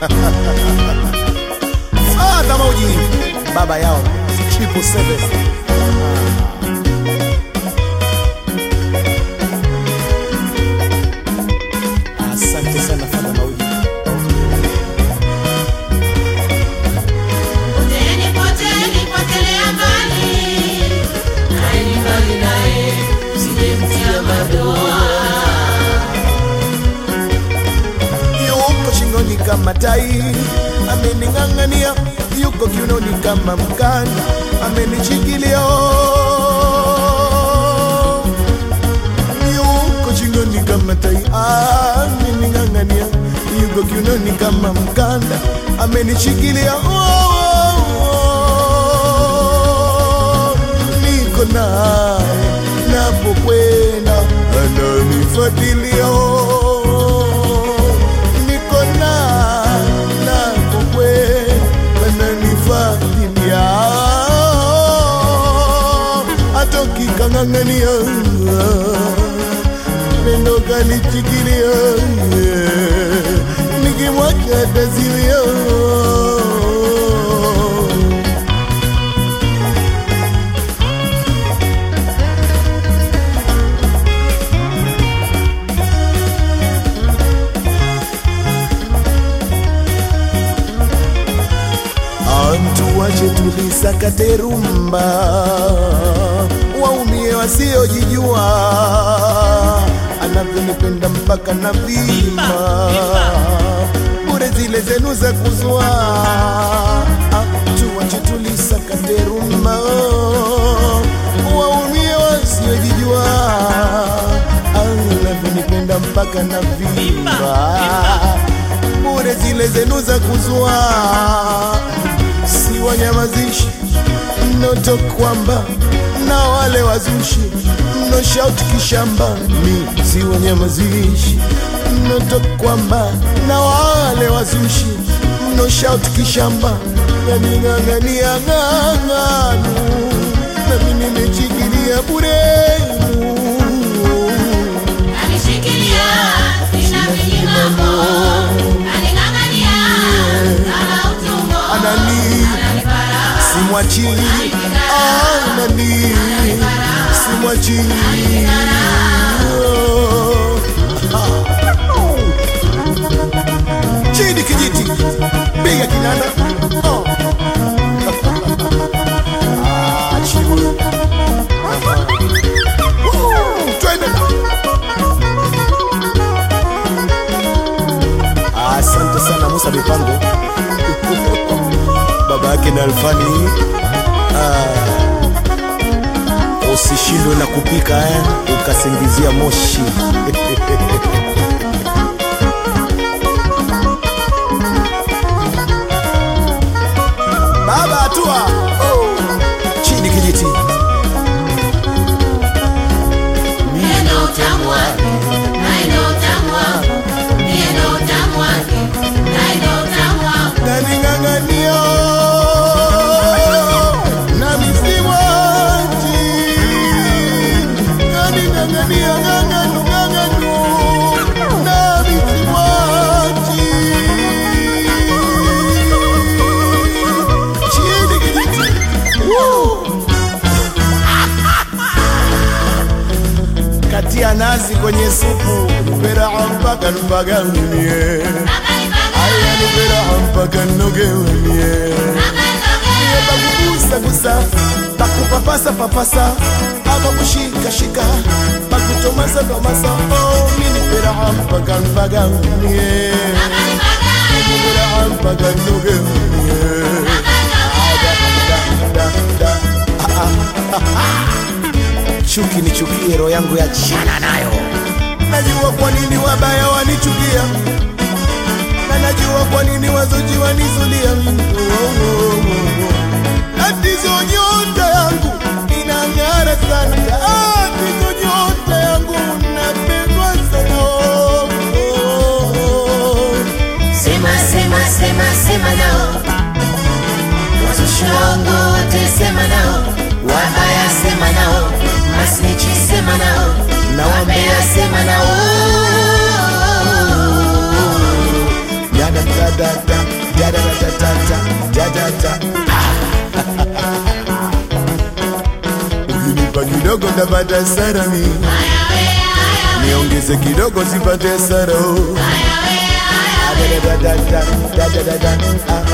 Ah, tá Fada, maldinho. babaião, tipo CB. Kama tai, amening'ang'ania, yuko kiunoni kama mkanda, amenishikilia. Yuko shingoni kama tai, amening'ang'ania, yuko kiunoni kama mkanda, amenishikilia. Niko naye napokwenda, ananifuatilia. niko kang'ang'ania pendo kalichikilia nikimwacha tazilia Antu wache tulisakate rumba, wasiojijua, anavyonipenda mpaka na vima. Bure zile zenu za wache tulisakate rumba, waumie wasiojijua, anavyonipenda mpaka na vima. Bure zile zenu za kuzwa si wanyamazishi mnoto kwamba na wale wazushi mno shauti kishamba, mi si wenye mazishi, kwamba na wale wazushi mno shauti kishamba, naning'ang'ania ng'ang'anu. Nami nimechikilia burenu. Anani Ananipara, simwachi anani simwachi chini kijiti piga kinanda Oh. Ah, chibu. Woo, twende. Asante sana Musa Mipango baba yake na Alfani. Ah, usishindwe na kupika eh, ukasingizia moshi baba hatua oh. kutia nazi kwenye supu. Feraha mpaka mpaka mie ayani feraha mpaka nogewe mie pakugusagusa pakupapasa papasa. Pakukushikashika pakutomasa tomasa. Oh, mini feraha mpaka mpaka mie feraha mpaka nogewe chuki nichukie, roho yangu ya chana nayo. Najua kwa nini wabaya wanichukia, na najua kwa nini wazuji wanizulia. Oh, oh, oh, oh. Tatizo nyota sema nao, nawaambia sema nao, ukinipa kidogo ndapata sara mi, niongeze kidogo sipate sara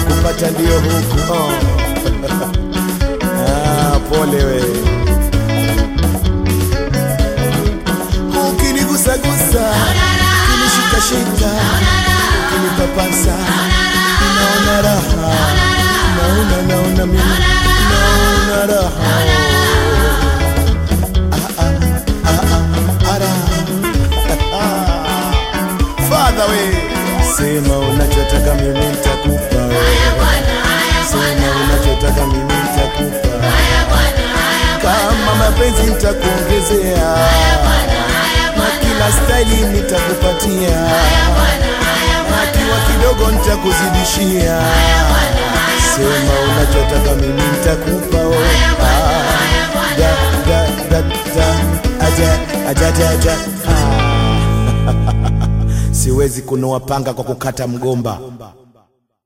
kupata ndio huku oh. Ukinishikashika kinipapasa naona raha. Naona naona mimi. Naona raha. Ara Father we. Sema unachotaka mimi nitakupa. Sema unachotaka mimi nitakupa. Kama mapenzi nitakuongezea kila staili nitakupatia, akiwa kidogo nitakuzidishia. Sema unachotaka mimi nitakupa. Siwezi kunoa panga kwa kukata mgomba.